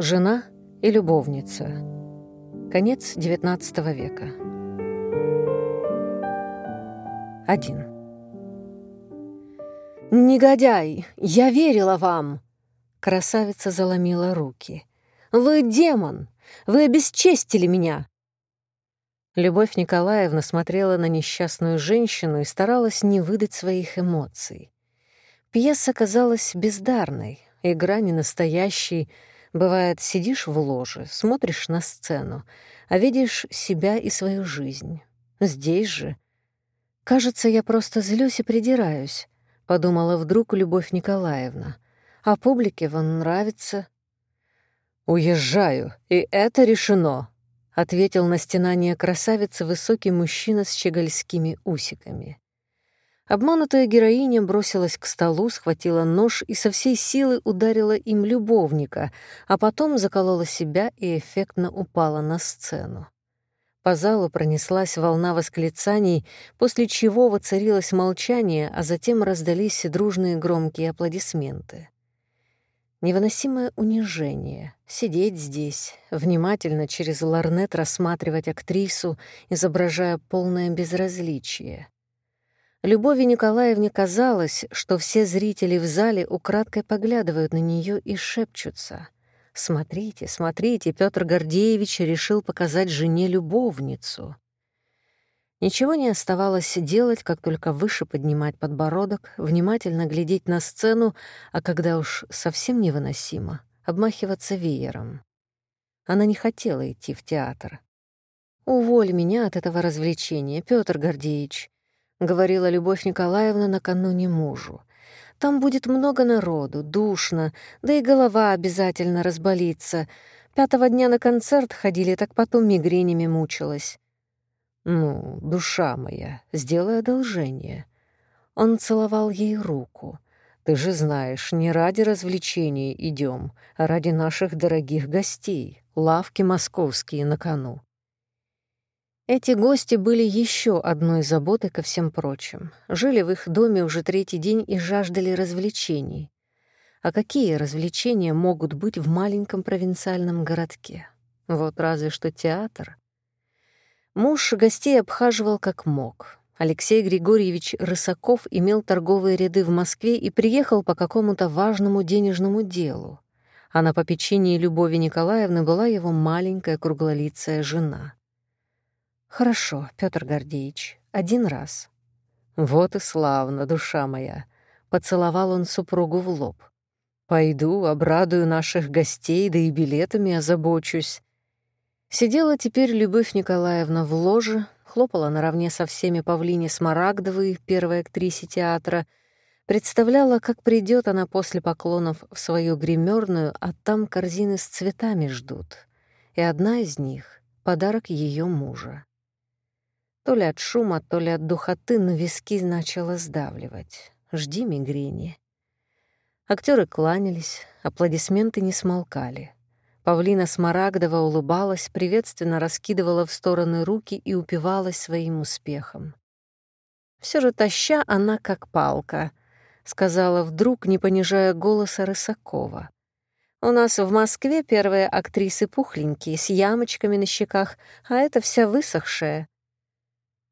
Жена и любовница. Конец XIX века. 1. «Негодяй! Я верила вам!» Красавица заломила руки. «Вы демон! Вы обесчестили меня!» Любовь Николаевна смотрела на несчастную женщину и старалась не выдать своих эмоций. Пьеса казалась бездарной, игра не настоящей. Бывает, сидишь в ложе, смотришь на сцену, а видишь себя и свою жизнь. Здесь же... «Кажется, я просто злюсь и придираюсь», — подумала вдруг Любовь Николаевна. «А публике вон нравится». «Уезжаю, и это решено», — ответил на стенание красавицы высокий мужчина с щегольскими усиками. Обманутая героиня бросилась к столу, схватила нож и со всей силы ударила им любовника, а потом заколола себя и эффектно упала на сцену. По залу пронеслась волна восклицаний, после чего воцарилось молчание, а затем раздались дружные громкие аплодисменты. Невыносимое унижение — сидеть здесь, внимательно через ларнет рассматривать актрису, изображая полное безразличие. Любови Николаевне казалось, что все зрители в зале украдкой поглядывают на нее и шепчутся. «Смотрите, смотрите, Петр Гордеевич решил показать жене любовницу». Ничего не оставалось делать, как только выше поднимать подбородок, внимательно глядеть на сцену, а когда уж совсем невыносимо, обмахиваться веером. Она не хотела идти в театр. «Уволь меня от этого развлечения, Петр Гордеевич», — говорила Любовь Николаевна накануне мужу. «Там будет много народу, душно, да и голова обязательно разболится. Пятого дня на концерт ходили, так потом мигренями мучилась». «Ну, душа моя, сделай одолжение». Он целовал ей руку. «Ты же знаешь, не ради развлечений идем, а ради наших дорогих гостей. Лавки московские на кону. Эти гости были еще одной заботой ко всем прочим. Жили в их доме уже третий день и жаждали развлечений. А какие развлечения могут быть в маленьком провинциальном городке? Вот разве что театр. Муж гостей обхаживал как мог. Алексей Григорьевич Рысаков имел торговые ряды в Москве и приехал по какому-то важному денежному делу. А на попечении Любови Николаевны была его маленькая круглолицая жена — «Хорошо, Петр Гордеевич, один раз». «Вот и славно, душа моя!» — поцеловал он супругу в лоб. «Пойду, обрадую наших гостей, да и билетами озабочусь». Сидела теперь Любовь Николаевна в ложе, хлопала наравне со всеми Павлине Смарагдовой, первой актрисе театра, представляла, как придет она после поклонов в свою гримерную, а там корзины с цветами ждут. И одна из них — подарок ее мужа. То ли от шума, то ли от духоты, но виски начало сдавливать. Жди мигрени. Актеры кланялись, аплодисменты не смолкали. Павлина Смарагдова улыбалась, приветственно раскидывала в стороны руки и упивалась своим успехом. Все же таща она как палка, сказала вдруг, не понижая голоса Рысакова. У нас в Москве первые актрисы пухленькие, с ямочками на щеках, а это вся высохшая.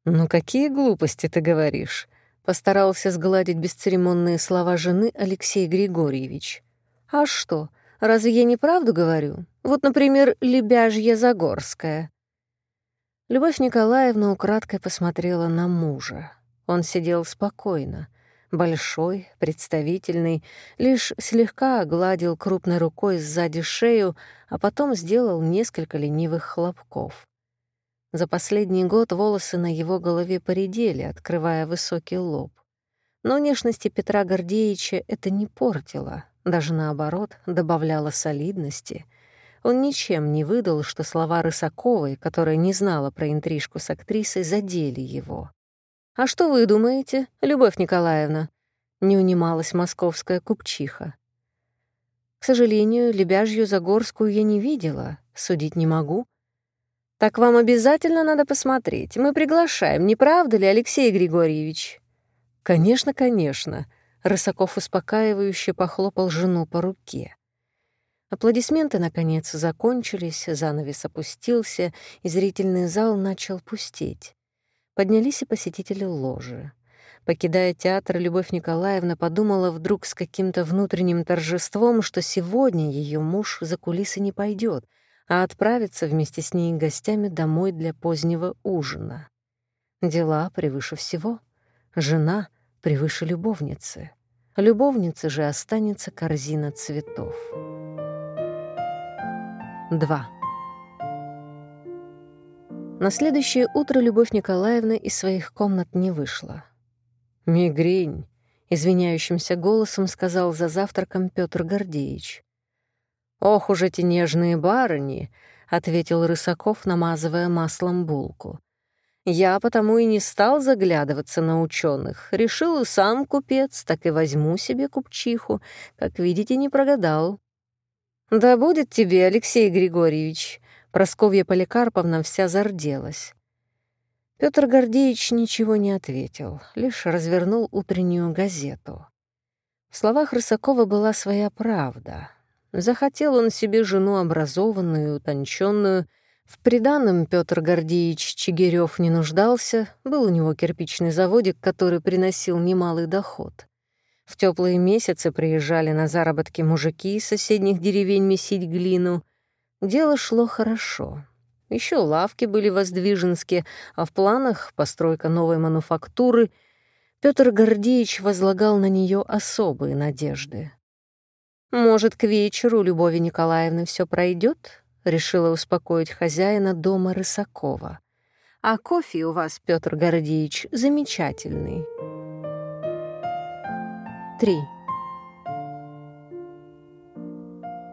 «Ну какие глупости ты говоришь?» — постарался сгладить бесцеремонные слова жены Алексей Григорьевич. «А что, разве я неправду говорю? Вот, например, Лебяжья Загорская». Любовь Николаевна украдкой посмотрела на мужа. Он сидел спокойно, большой, представительный, лишь слегка огладил крупной рукой сзади шею, а потом сделал несколько ленивых хлопков. За последний год волосы на его голове поредели, открывая высокий лоб. Но внешности Петра Гордеевича это не портило, даже наоборот, добавляло солидности. Он ничем не выдал, что слова Рысаковой, которая не знала про интрижку с актрисой, задели его. «А что вы думаете, Любовь Николаевна?» — не унималась московская купчиха. «К сожалению, Лебяжью Загорскую я не видела, судить не могу», «Так вам обязательно надо посмотреть. Мы приглашаем, не правда ли, Алексей Григорьевич?» «Конечно, конечно», — Рысаков успокаивающе похлопал жену по руке. Аплодисменты, наконец, закончились, занавес опустился, и зрительный зал начал пустеть. Поднялись и посетители ложи. Покидая театр, Любовь Николаевна подумала вдруг с каким-то внутренним торжеством, что сегодня ее муж за кулисы не пойдет, а отправится вместе с ней гостями домой для позднего ужина. Дела превыше всего. Жена превыше любовницы. Любовнице же останется корзина цветов. 2. На следующее утро Любовь Николаевна из своих комнат не вышла. «Мигрень», — извиняющимся голосом сказал за завтраком Петр Гордеевич. «Ох уж эти нежные барыни», — ответил Рысаков, намазывая маслом булку. «Я потому и не стал заглядываться на ученых. Решил и сам купец, так и возьму себе купчиху. Как видите, не прогадал». «Да будет тебе, Алексей Григорьевич», — Просковья Поликарповна вся зарделась. Петр Гордеевич ничего не ответил, лишь развернул утреннюю газету. В словах Рысакова была своя правда. Захотел он себе жену образованную, утонченную. В приданном Петр Гордеевич Чигирев не нуждался, был у него кирпичный заводик, который приносил немалый доход. В теплые месяцы приезжали на заработки мужики из соседних деревень месить глину. Дело шло хорошо. Еще лавки были воздвиженские, а в планах постройка новой мануфактуры. Петр Гордеевич возлагал на нее особые надежды. «Может, к вечеру Любови Николаевны все пройдет? решила успокоить хозяина дома Рысакова. «А кофе у вас, Петр Гордеевич, замечательный». Три.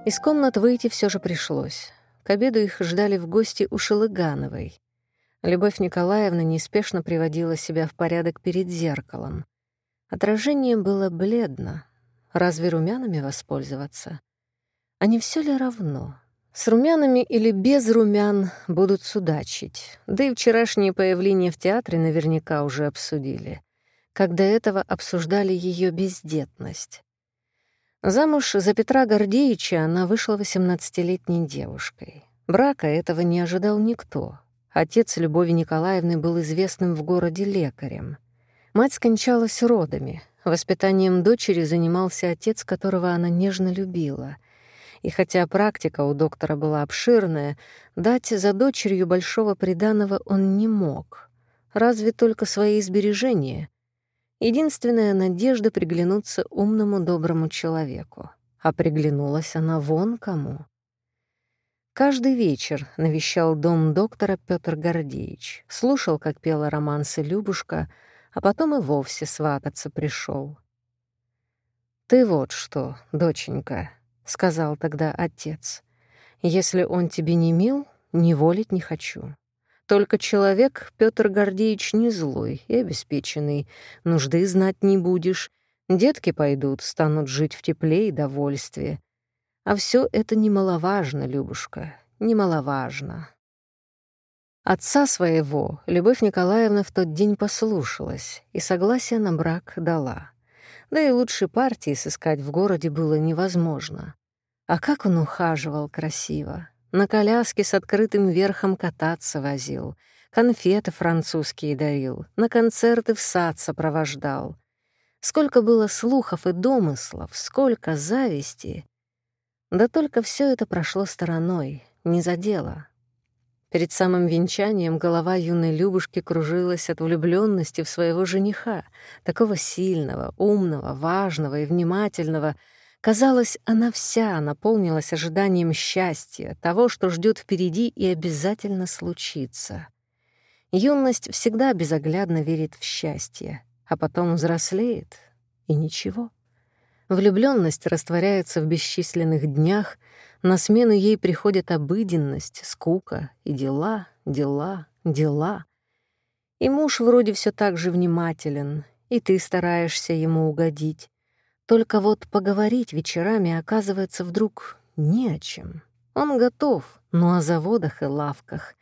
Из комнат выйти все же пришлось. К обеду их ждали в гости у Шелыгановой. Любовь Николаевна неспешно приводила себя в порядок перед зеркалом. Отражение было бледно, Разве румянами воспользоваться? А не все ли равно? С румянами или без румян будут судачить. Да и вчерашнее появление в театре наверняка уже обсудили. Как до этого обсуждали ее бездетность. Замуж за Петра Гордеевича она вышла 18-летней девушкой. Брака этого не ожидал никто. Отец Любови Николаевны был известным в городе лекарем. Мать скончалась родами, Воспитанием дочери занимался отец, которого она нежно любила. И хотя практика у доктора была обширная, дать за дочерью большого приданого он не мог. Разве только свои сбережения. Единственная надежда приглянуться умному доброму человеку. А приглянулась она вон кому. Каждый вечер навещал дом доктора Петр Гордеевич, слушал, как пела романсы Любушка — а потом и вовсе свататься пришел. «Ты вот что, доченька», — сказал тогда отец, — «если он тебе не мил, не волить не хочу. Только человек, Петр Гордеевич, не злой и обеспеченный, нужды знать не будешь, детки пойдут, станут жить в тепле и довольстве. А все это немаловажно, Любушка, немаловажно». Отца своего Любовь Николаевна в тот день послушалась и согласие на брак дала. Да и лучшей партии сыскать в городе было невозможно. А как он ухаживал красиво. На коляске с открытым верхом кататься возил, конфеты французские дарил, на концерты в сад сопровождал. Сколько было слухов и домыслов, сколько зависти. Да только все это прошло стороной, не задело. Перед самым венчанием голова юной Любушки кружилась от влюбленности в своего жениха, такого сильного, умного, важного и внимательного. Казалось, она вся наполнилась ожиданием счастья, того, что ждет впереди и обязательно случится. Юность всегда безоглядно верит в счастье, а потом взрослеет — и ничего. Влюбленность растворяется в бесчисленных днях, на смену ей приходят обыденность, скука и дела, дела, дела. И муж вроде все так же внимателен, и ты стараешься ему угодить. Только вот поговорить вечерами оказывается вдруг не о чем. Он готов, но о заводах и лавках.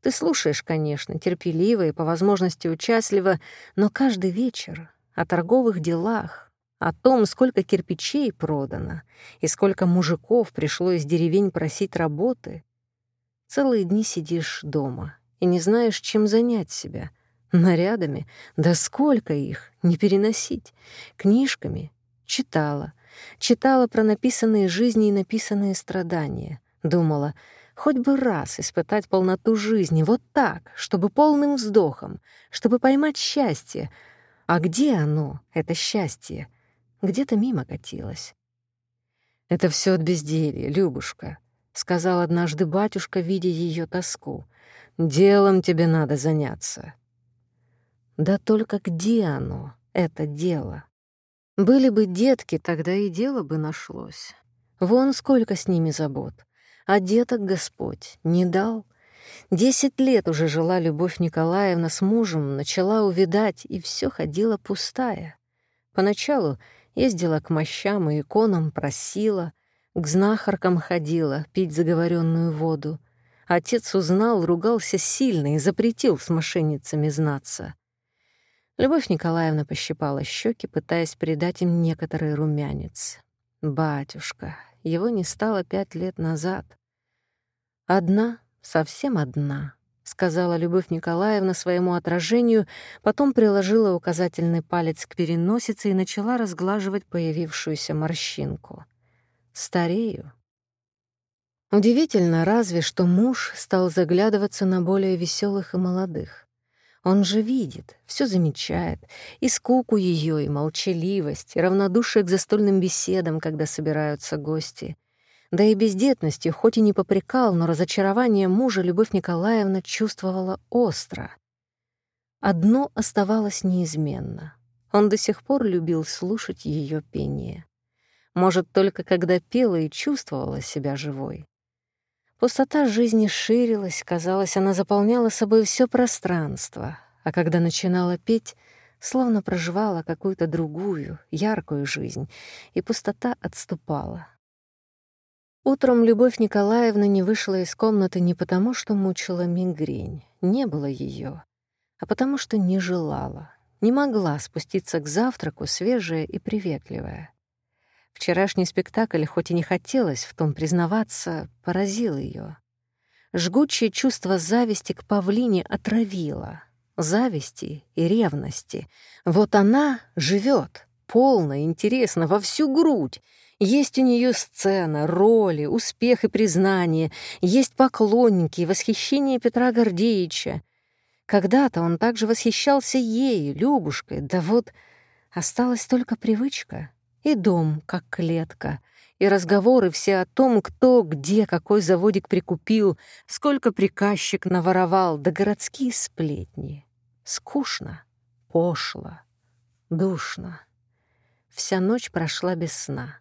Ты слушаешь, конечно, терпеливо и по возможности участливо, но каждый вечер о торговых делах, о том, сколько кирпичей продано и сколько мужиков пришло из деревень просить работы. Целые дни сидишь дома и не знаешь, чем занять себя. Нарядами? Да сколько их? Не переносить. Книжками? Читала. Читала про написанные жизни и написанные страдания. Думала, хоть бы раз испытать полноту жизни вот так, чтобы полным вздохом, чтобы поймать счастье. А где оно, это счастье? Где-то мимо катилась. «Это все от безделья, Любушка», — сказал однажды батюшка, видя ее тоску. «Делом тебе надо заняться». Да только где оно, это дело? Были бы детки, тогда и дело бы нашлось. Вон сколько с ними забот. А деток Господь не дал. Десять лет уже жила Любовь Николаевна с мужем, начала увидать, и все ходила пустая. Поначалу Ездила к мощам и иконам, просила, к знахаркам ходила пить заговоренную воду. Отец узнал, ругался сильно и запретил с мошенницами знаться. Любовь Николаевна пощипала щеки, пытаясь придать им некоторый румянец. Батюшка, его не стало пять лет назад. Одна, совсем одна — сказала Любовь Николаевна своему отражению, потом приложила указательный палец к переносице и начала разглаживать появившуюся морщинку. Старею. Удивительно разве, что муж стал заглядываться на более веселых и молодых. Он же видит, все замечает, и скуку ее, и молчаливость, и равнодушие к застольным беседам, когда собираются гости — да и бездетностью, хоть и не попрекал, но разочарование мужа Любовь Николаевна чувствовала остро. Одно оставалось неизменно. Он до сих пор любил слушать ее пение. Может, только когда пела и чувствовала себя живой. Пустота жизни ширилась, казалось, она заполняла собой все пространство, а когда начинала петь, словно проживала какую-то другую, яркую жизнь, и пустота отступала, Утром Любовь Николаевна не вышла из комнаты не потому, что мучила мигрень, не было ее, а потому что не желала, не могла спуститься к завтраку свежая и приветливая. Вчерашний спектакль, хоть и не хотелось в том признаваться, поразил ее. Жгучее чувство зависти к павлине отравило. Зависти и ревности. Вот она живет, полно, интересно, во всю грудь, есть у нее сцена, роли, успех и признание, есть поклонники и восхищение Петра Гордеевича. Когда-то он также восхищался ею, Любушкой, да вот осталась только привычка и дом, как клетка, и разговоры все о том, кто где какой заводик прикупил, сколько приказчик наворовал, да городские сплетни. Скучно, пошло, душно. Вся ночь прошла без сна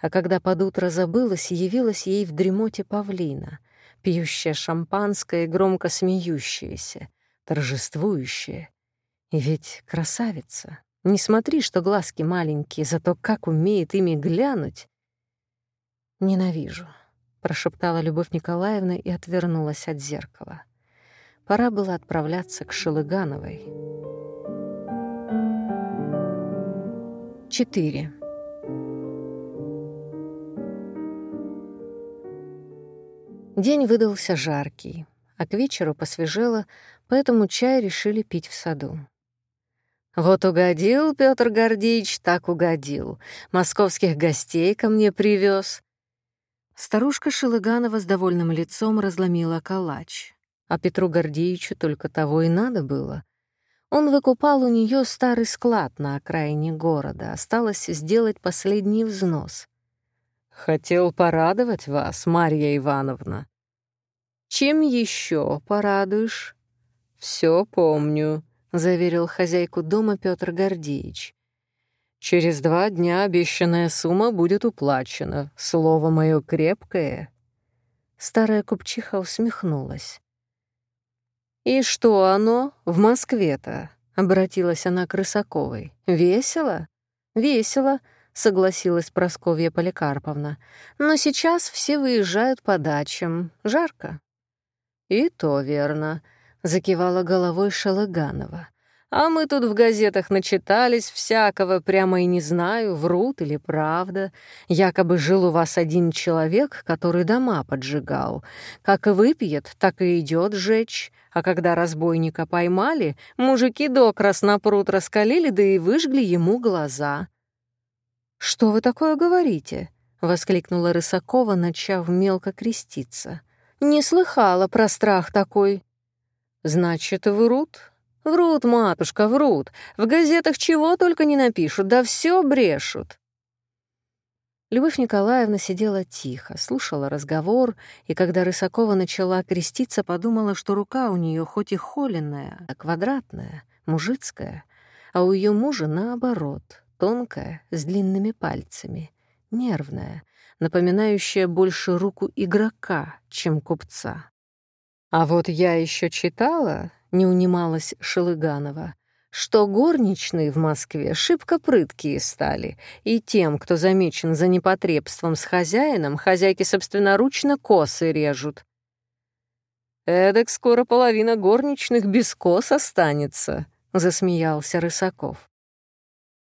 а когда под утро забылась, явилась ей в дремоте павлина, пьющая шампанское и громко смеющаяся, торжествующая. И ведь красавица. Не смотри, что глазки маленькие, зато как умеет ими глянуть. «Ненавижу», — прошептала Любовь Николаевна и отвернулась от зеркала. Пора было отправляться к Шелыгановой. Четыре. День выдался жаркий, а к вечеру посвежело, поэтому чай решили пить в саду. «Вот угодил Петр Гордеевич, так угодил. Московских гостей ко мне привез. Старушка Шелыганова с довольным лицом разломила калач. А Петру Гордеевичу только того и надо было. Он выкупал у нее старый склад на окраине города. Осталось сделать последний взнос. Хотел порадовать вас, Марья Ивановна. Чем еще порадуешь? Все помню, заверил хозяйку дома Петр Гордеевич. Через два дня обещанная сумма будет уплачена. Слово мое крепкое. Старая купчиха усмехнулась. «И что оно в Москве-то?» — обратилась она к Рысаковой. «Весело?» «Весело», согласилась Просковья Поликарповна. «Но сейчас все выезжают по дачам. Жарко». «И то верно», — закивала головой Шалыганова. А мы тут в газетах начитались всякого, прямо и не знаю, врут или правда. Якобы жил у вас один человек, который дома поджигал. Как и выпьет, так и идет жечь. А когда разбойника поймали, мужики до краснопрут раскалили, да и выжгли ему глаза. «Что вы такое говорите?» — воскликнула Рысакова, начав мелко креститься. «Не слыхала про страх такой». «Значит, врут?» Врут, матушка, врут. В газетах чего только не напишут, да все брешут. Любовь Николаевна сидела тихо, слушала разговор, и когда Рысакова начала креститься, подумала, что рука у нее хоть и холеная, а квадратная, мужицкая, а у ее мужа наоборот, тонкая, с длинными пальцами, нервная, напоминающая больше руку игрока, чем купца. А вот я еще читала, не унималась Шелыганова, что горничные в Москве шибко прыткие стали, и тем, кто замечен за непотребством с хозяином, хозяйки собственноручно косы режут. «Эдак скоро половина горничных без кос останется», — засмеялся Рысаков.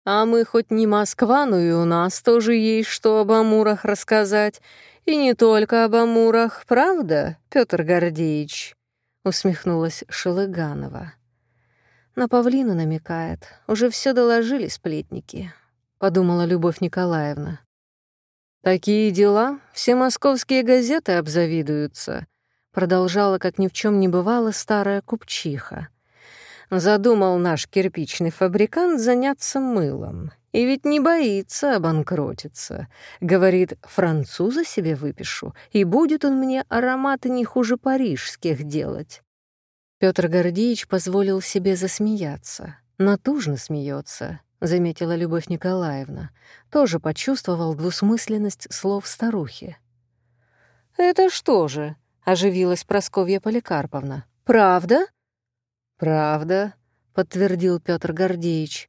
«А мы хоть не Москва, но и у нас тоже есть что об Амурах рассказать. И не только об Амурах, правда, Петр Гордеевич?» усмехнулась Шелыганова. На павлину намекает. Уже все доложили сплетники, подумала Любовь Николаевна. Такие дела все московские газеты обзавидуются, продолжала, как ни в чем не бывало, старая купчиха. Задумал наш кирпичный фабрикант заняться мылом. И ведь не боится обанкротиться. Говорит, француза себе выпишу, и будет он мне ароматы не хуже парижских делать. Петр Гордеевич позволил себе засмеяться. Натужно смеется, заметила Любовь Николаевна. Тоже почувствовал двусмысленность слов старухи. «Это что же?» — оживилась Просковья Поликарповна. «Правда?» «Правда», — подтвердил Петр Гордеевич.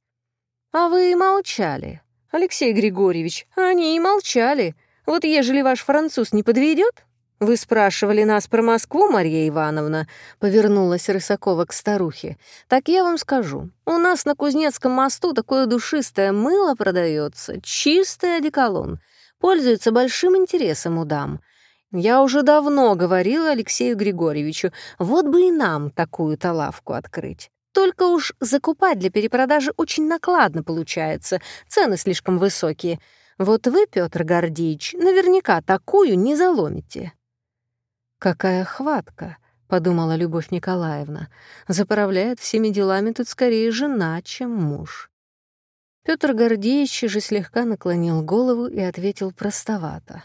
«А вы и молчали, Алексей Григорьевич, они и молчали. Вот ежели ваш француз не подведет, «Вы спрашивали нас про Москву, Марья Ивановна?» — повернулась Рысакова к старухе. «Так я вам скажу. У нас на Кузнецком мосту такое душистое мыло продается, чистый одеколон. Пользуется большим интересом у дам. Я уже давно говорила Алексею Григорьевичу, вот бы и нам такую-то лавку открыть. Только уж закупать для перепродажи очень накладно получается, цены слишком высокие. Вот вы, Петр Гордеевич, наверняка такую не заломите». «Какая хватка!» — подумала Любовь Николаевна. «Заправляет всеми делами тут скорее жена, чем муж». Петр Гордеевич же слегка наклонил голову и ответил простовато.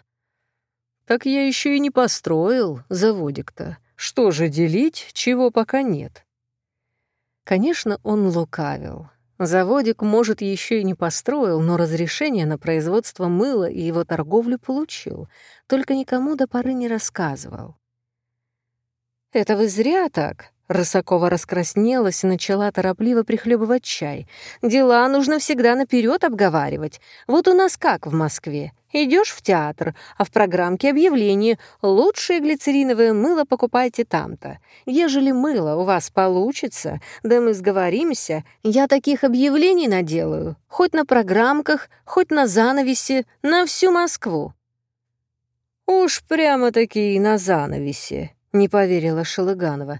«Так я еще и не построил заводик-то. Что же делить, чего пока нет?» Конечно, он лукавил. Заводик, может, еще и не построил, но разрешение на производство мыла и его торговлю получил, только никому до поры не рассказывал. «Это вы зря так!» Рысакова раскраснелась и начала торопливо прихлебывать чай. «Дела нужно всегда наперед обговаривать. Вот у нас как в Москве. Идешь в театр, а в программке объявление «Лучшее глицериновое мыло покупайте там-то». Ежели мыло у вас получится, да мы сговоримся, я таких объявлений наделаю. Хоть на программках, хоть на занавесе, на всю Москву». «Уж прямо-таки на занавесе», — не поверила Шелыганова.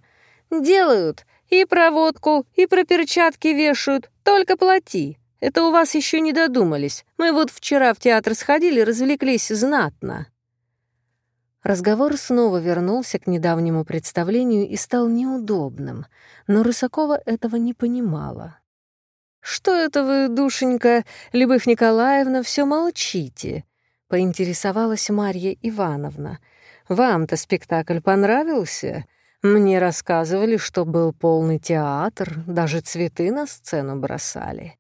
«Делают. И проводку, и про перчатки вешают. Только плати. Это у вас еще не додумались. Мы вот вчера в театр сходили, развлеклись знатно». Разговор снова вернулся к недавнему представлению и стал неудобным, но Рысакова этого не понимала. «Что это вы, душенька, Любовь Николаевна, все молчите?» — поинтересовалась Марья Ивановна — вам-то спектакль понравился? Мне рассказывали, что был полный театр, даже цветы на сцену бросали.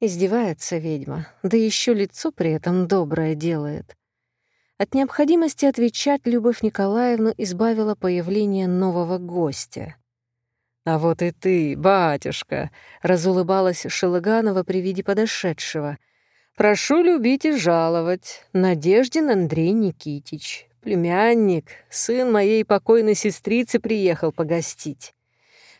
Издевается ведьма, да еще лицо при этом доброе делает. От необходимости отвечать Любовь Николаевну избавила появление нового гостя. «А вот и ты, батюшка!» — разулыбалась Шелыганова при виде подошедшего. «Прошу любить и жаловать. Надеждин Андрей Никитич, Племянник, сын моей покойной сестрицы приехал погостить.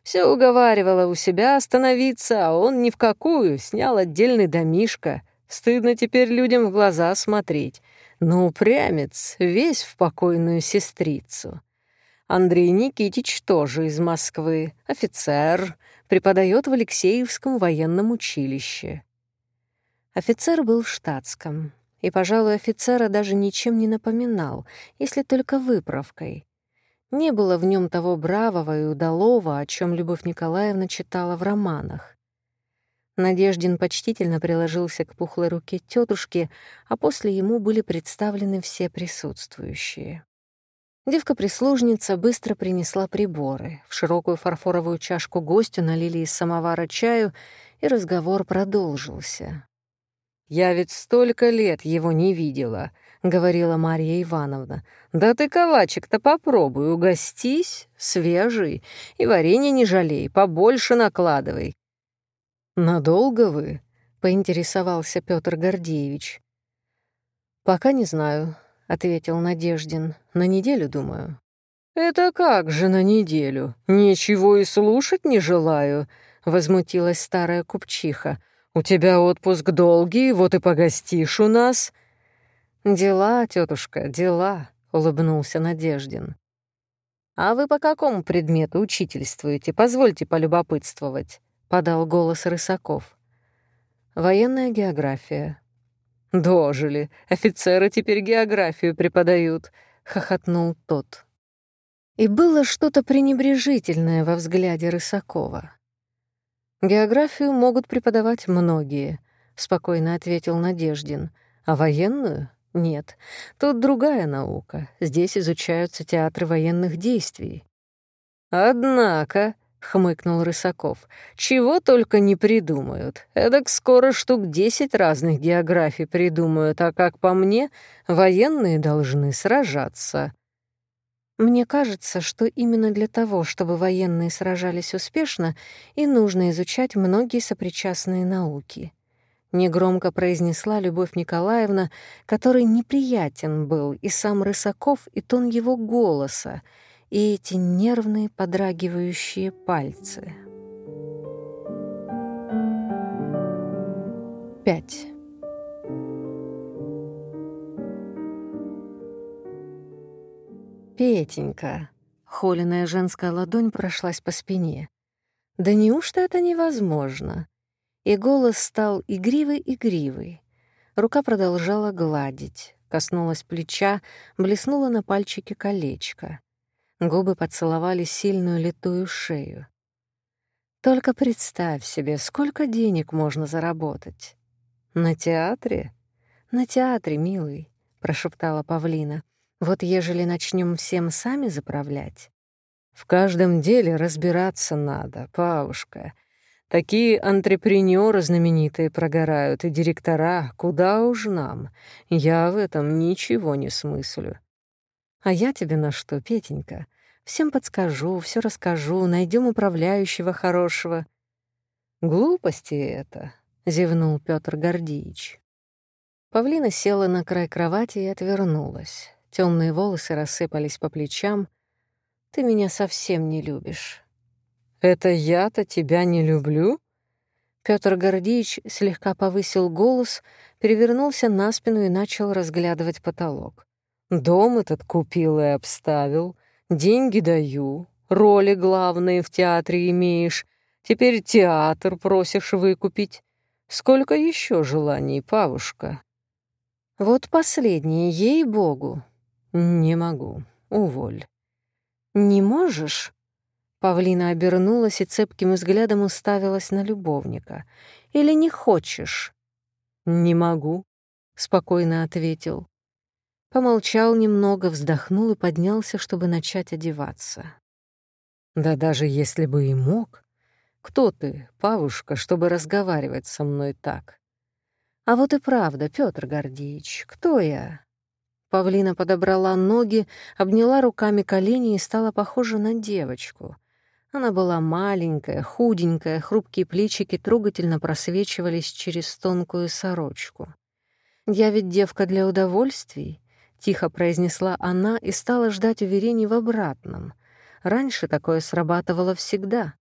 Все уговаривала у себя остановиться, а он ни в какую, снял отдельный домишко. Стыдно теперь людям в глаза смотреть. Но упрямец, весь в покойную сестрицу. Андрей Никитич тоже из Москвы, офицер, преподает в Алексеевском военном училище. Офицер был в штатском, и, пожалуй, офицера даже ничем не напоминал, если только выправкой. Не было в нем того бравого и удалого, о чем Любовь Николаевна читала в романах. Надеждин почтительно приложился к пухлой руке тетушки, а после ему были представлены все присутствующие. Девка-прислужница быстро принесла приборы. В широкую фарфоровую чашку гостю налили из самовара чаю, и разговор продолжился. «Я ведь столько лет его не видела», — говорила Марья Ивановна. «Да ты калачик-то попробуй, угостись, свежий, и варенье не жалей, побольше накладывай». «Надолго вы?» — поинтересовался Петр Гордеевич. «Пока не знаю. — ответил Надеждин. «На неделю, думаю». «Это как же на неделю? Ничего и слушать не желаю», — возмутилась старая купчиха. «У тебя отпуск долгий, вот и погостишь у нас». «Дела, тетушка, дела», — улыбнулся Надеждин. «А вы по какому предмету учительствуете? Позвольте полюбопытствовать», — подал голос Рысаков. «Военная география», «Дожили. Офицеры теперь географию преподают», — хохотнул тот. И было что-то пренебрежительное во взгляде Рысакова. «Географию могут преподавать многие», — спокойно ответил Надеждин. «А военную? Нет. Тут другая наука. Здесь изучаются театры военных действий». «Однако», хмыкнул Рысаков. «Чего только не придумают. Эдак скоро штук десять разных географий придумают, а как по мне, военные должны сражаться». Мне кажется, что именно для того, чтобы военные сражались успешно, и нужно изучать многие сопричастные науки. Негромко произнесла Любовь Николаевна, который неприятен был и сам Рысаков, и тон его голоса, и эти нервные подрагивающие пальцы. 5. Петенька. Холеная женская ладонь прошлась по спине. Да неужто это невозможно? И голос стал игривый-игривый. Рука продолжала гладить, коснулась плеча, блеснула на пальчике колечко. Губы поцеловали сильную литую шею. Только представь себе, сколько денег можно заработать. На театре? На театре, милый, прошептала Павлина. Вот ежели начнем всем сами заправлять. В каждом деле разбираться надо, Павушка. Такие антрепренеры знаменитые прогорают, и директора, куда уж нам. Я в этом ничего не смыслю. А я тебе на что, Петенька? Всем подскажу, все расскажу, найдем управляющего хорошего. Глупости это, зевнул Петр Гордеевич. Павлина села на край кровати и отвернулась. Темные волосы рассыпались по плечам. Ты меня совсем не любишь. Это я-то тебя не люблю? Петр Гордеевич слегка повысил голос, перевернулся на спину и начал разглядывать потолок. Дом этот купил и обставил, деньги даю, роли главные в театре имеешь, теперь театр просишь выкупить. Сколько еще желаний, Павушка? Вот последнее, ей-богу. Не могу, уволь. Не можешь? Павлина обернулась и цепким взглядом уставилась на любовника. Или не хочешь? Не могу, спокойно ответил. Помолчал немного, вздохнул и поднялся, чтобы начать одеваться. «Да даже если бы и мог. Кто ты, Павушка, чтобы разговаривать со мной так?» «А вот и правда, Петр Гордеевич, кто я?» Павлина подобрала ноги, обняла руками колени и стала похожа на девочку. Она была маленькая, худенькая, хрупкие плечики трогательно просвечивались через тонкую сорочку. «Я ведь девка для удовольствий», Тихо произнесла она и стала ждать уверений в обратном. Раньше такое срабатывало всегда.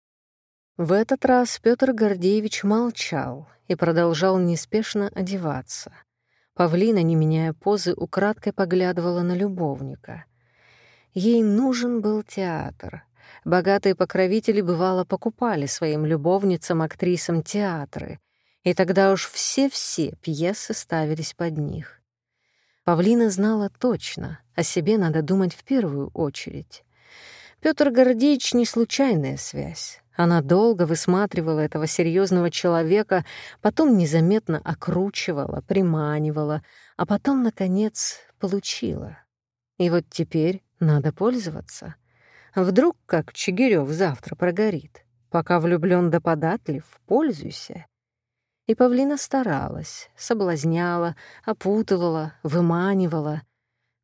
В этот раз Петр Гордеевич молчал и продолжал неспешно одеваться. Павлина, не меняя позы, украдкой поглядывала на любовника. Ей нужен был театр. Богатые покровители, бывало, покупали своим любовницам-актрисам театры, и тогда уж все-все пьесы ставились под них. Павлина знала точно, о себе надо думать в первую очередь. Петр Гордеевич — не случайная связь. Она долго высматривала этого серьезного человека, потом незаметно окручивала, приманивала, а потом, наконец, получила. И вот теперь надо пользоваться. Вдруг, как Чигирёв завтра прогорит. Пока влюблён да податлив, пользуйся. И Павлина старалась, соблазняла, опутывала, выманивала.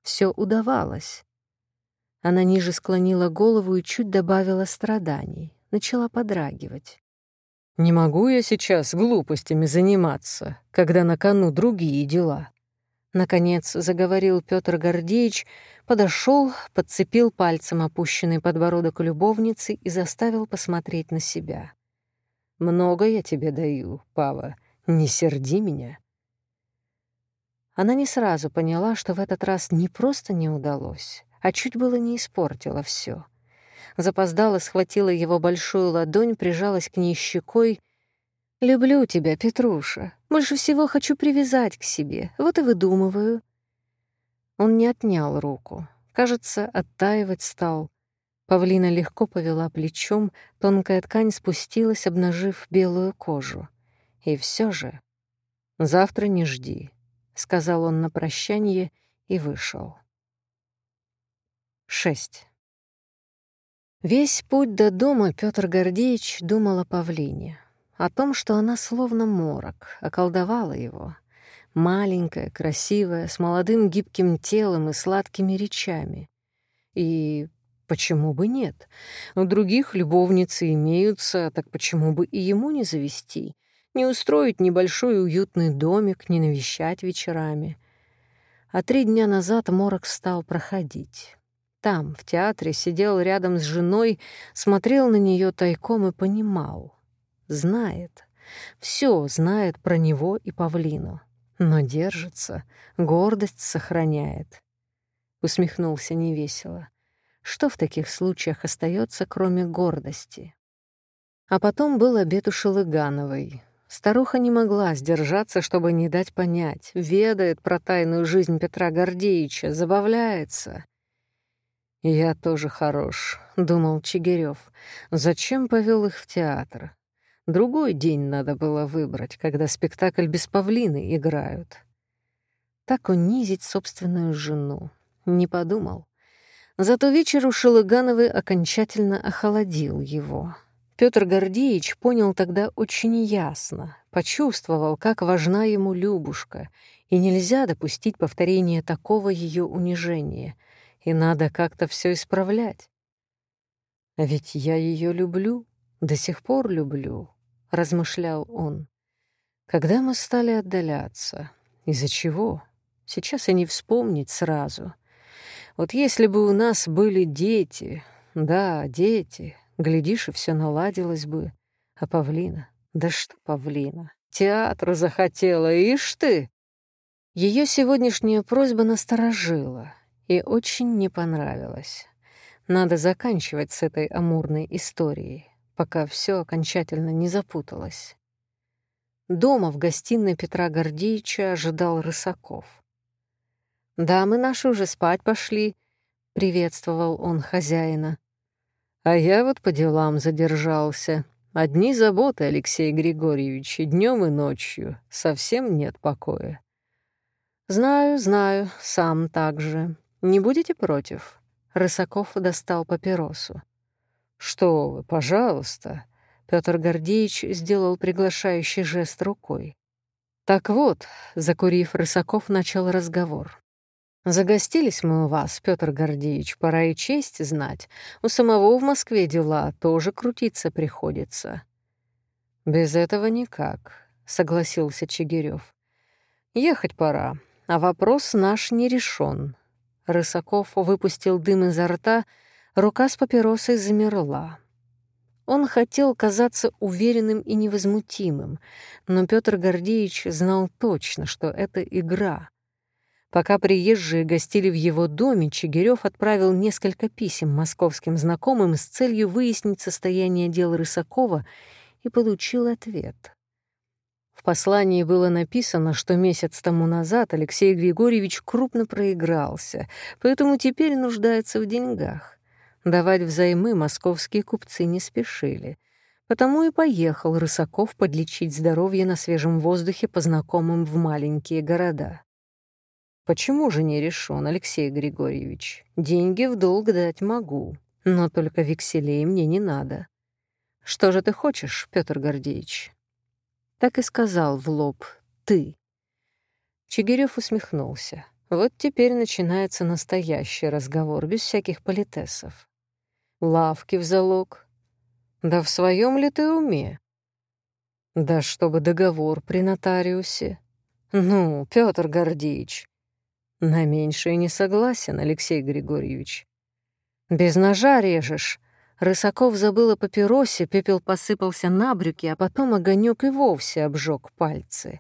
Всё удавалось. Она ниже склонила голову и чуть добавила страданий начала подрагивать. «Не могу я сейчас глупостями заниматься, когда на кону другие дела». Наконец заговорил Петр Гордеевич, подошел, подцепил пальцем опущенный подбородок любовницы и заставил посмотреть на себя. «Много я тебе даю, Пава, не серди меня». Она не сразу поняла, что в этот раз не просто не удалось, а чуть было не испортила все запоздала, схватила его большую ладонь, прижалась к ней щекой. «Люблю тебя, Петруша. Больше всего хочу привязать к себе. Вот и выдумываю». Он не отнял руку. Кажется, оттаивать стал. Павлина легко повела плечом, тонкая ткань спустилась, обнажив белую кожу. И все же... «Завтра не жди», — сказал он на прощание и вышел. 6. Весь путь до дома Петр Гордеевич думал о павлине, о том, что она словно морок, околдовала его. Маленькая, красивая, с молодым гибким телом и сладкими речами. И почему бы нет? У других любовницы имеются, так почему бы и ему не завести? Не устроить небольшой уютный домик, не навещать вечерами? А три дня назад морок стал проходить. Там, в театре, сидел рядом с женой, смотрел на нее тайком и понимал. Знает. Все знает про него и павлину. Но держится, гордость сохраняет. Усмехнулся невесело. Что в таких случаях остается, кроме гордости? А потом был обед у Шелыгановой. Старуха не могла сдержаться, чтобы не дать понять. Ведает про тайную жизнь Петра Гордеевича, забавляется. «Я тоже хорош», — думал Чигирёв. «Зачем повел их в театр? Другой день надо было выбрать, когда спектакль без павлины играют». Так унизить собственную жену. Не подумал. Зато вечер у Шелыгановой окончательно охладил его. Петр Гордеевич понял тогда очень ясно, почувствовал, как важна ему Любушка, и нельзя допустить повторения такого ее унижения — и надо как-то все исправлять. А ведь я ее люблю, до сих пор люблю, размышлял он. Когда мы стали отдаляться? Из-за чего? Сейчас и не вспомнить сразу. Вот если бы у нас были дети, да, дети, глядишь, и все наладилось бы. А Павлина? Да что Павлина? Театр захотела, ишь ты! Ее сегодняшняя просьба насторожила и очень не понравилось. Надо заканчивать с этой амурной историей, пока все окончательно не запуталось. Дома в гостиной Петра Гордеевича ожидал Рысаков. «Дамы наши уже спать пошли», — приветствовал он хозяина. «А я вот по делам задержался. Одни заботы, Алексей Григорьевич, и днем, и ночью. Совсем нет покоя». «Знаю, знаю, сам так же», не будете против?» Рысаков достал папиросу. «Что вы, пожалуйста!» Петр Гордеевич сделал приглашающий жест рукой. «Так вот», — закурив, Рысаков начал разговор. «Загостились мы у вас, Петр Гордеевич, пора и честь знать. У самого в Москве дела тоже крутиться приходится». «Без этого никак», — согласился Чигирёв. «Ехать пора, а вопрос наш не решен. Рысаков выпустил дым изо рта, рука с папиросой замерла. Он хотел казаться уверенным и невозмутимым, но Петр Гордеевич знал точно, что это игра. Пока приезжие гостили в его доме, Чигирёв отправил несколько писем московским знакомым с целью выяснить состояние дел Рысакова и получил ответ. Послании было написано, что месяц тому назад Алексей Григорьевич крупно проигрался, поэтому теперь нуждается в деньгах. Давать взаймы московские купцы не спешили. Потому и поехал Рысаков подлечить здоровье на свежем воздухе по знакомым в маленькие города. Почему же не решен, Алексей Григорьевич? Деньги в долг дать могу, но только векселей мне не надо. Что же ты хочешь, Петр Гордеевич? Так и сказал в лоб «ты». Чигирев усмехнулся. Вот теперь начинается настоящий разговор, без всяких политесов лавки в залог. Да в своем ли ты уме? Да чтобы договор при нотариусе. Ну, Петр Гордеевич, на меньшее не согласен, Алексей Григорьевич. Без ножа режешь. Рысаков забыл о папиросе, пепел посыпался на брюки, а потом огонек и вовсе обжег пальцы.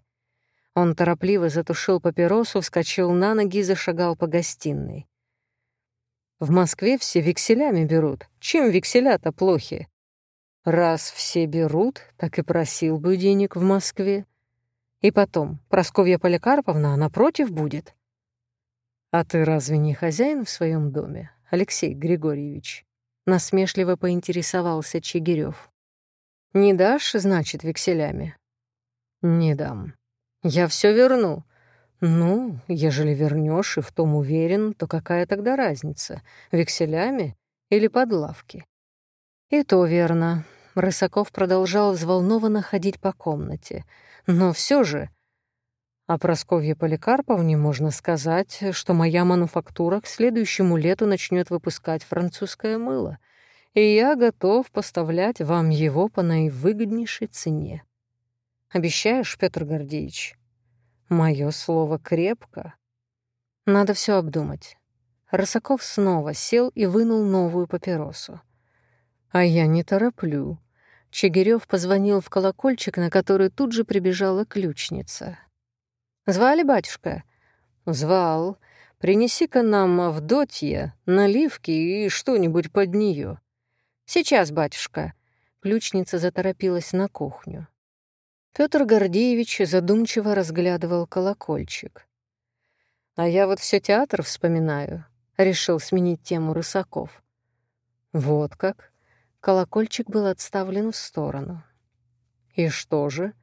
Он торопливо затушил папиросу, вскочил на ноги и зашагал по гостиной. В Москве все векселями берут. Чем векселя-то плохи? Раз все берут, так и просил бы денег в Москве. И потом, Просковья Поликарповна, она против будет. А ты разве не хозяин в своем доме, Алексей Григорьевич? Насмешливо поинтересовался Чигирев. Не дашь, значит, векселями? Не дам. Я все верну. «Ну, ежели вернешь и в том уверен, то какая тогда разница, векселями или под лавки?» «И то верно». Рысаков продолжал взволнованно ходить по комнате. «Но все же...» О Просковье Поликарповне можно сказать, что моя мануфактура к следующему лету начнет выпускать французское мыло, и я готов поставлять вам его по наивыгоднейшей цене. Обещаешь, Петр Гордеевич?» Мое слово крепко. Надо все обдумать. Росаков снова сел и вынул новую папиросу. А я не тороплю. Чигирев позвонил в колокольчик, на который тут же прибежала ключница. «Звали, батюшка?» «Звал. Принеси-ка нам Авдотья, наливки и что-нибудь под нее. «Сейчас, батюшка». Ключница заторопилась на кухню. Петр Гордеевич задумчиво разглядывал колокольчик. «А я вот все театр вспоминаю», — решил сменить тему Рысаков. «Вот как?» Колокольчик был отставлен в сторону. «И что же?»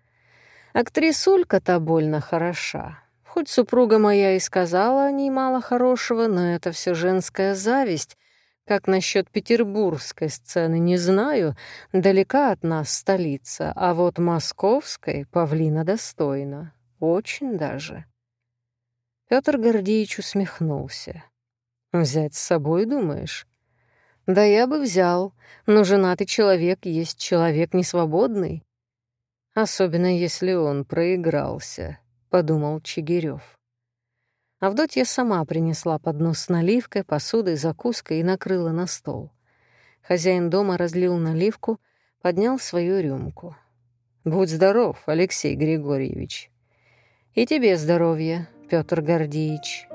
«Актрисулька-то больно хороша. Хоть супруга моя и сказала о ней мало хорошего, но это все женская зависть, как насчет петербургской сцены, не знаю. Далека от нас столица, а вот московской павлина достойна. Очень даже. Петр Гордеевич усмехнулся. «Взять с собой, думаешь?» «Да я бы взял, но женатый человек есть человек несвободный. Особенно если он проигрался», — подумал Чигирев. Авдотья сама принесла поднос с наливкой, посудой, закуской и накрыла на стол. Хозяин дома разлил наливку, поднял свою рюмку. «Будь здоров, Алексей Григорьевич!» «И тебе здоровья, Петр Гордеевич!»